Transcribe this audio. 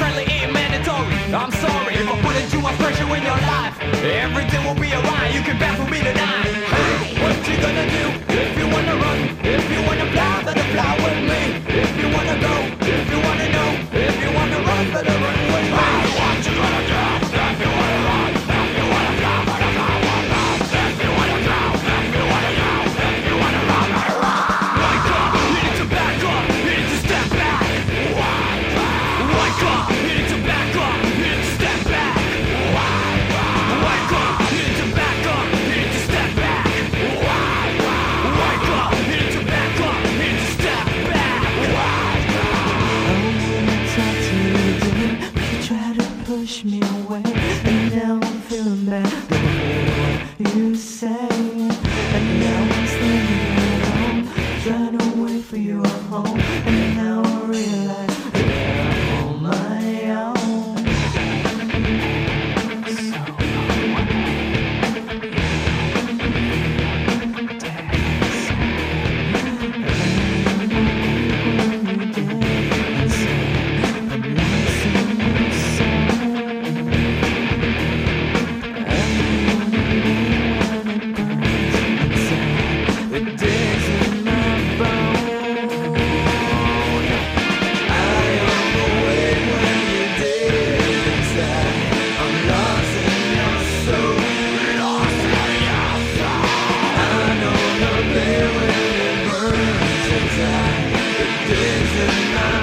friendly ain't mandatory. I'm sorry if I put undue much pressure in your life. Everything will be alright. You can bet for me tonight. push me away, and now I'm feeling bad. You say. is.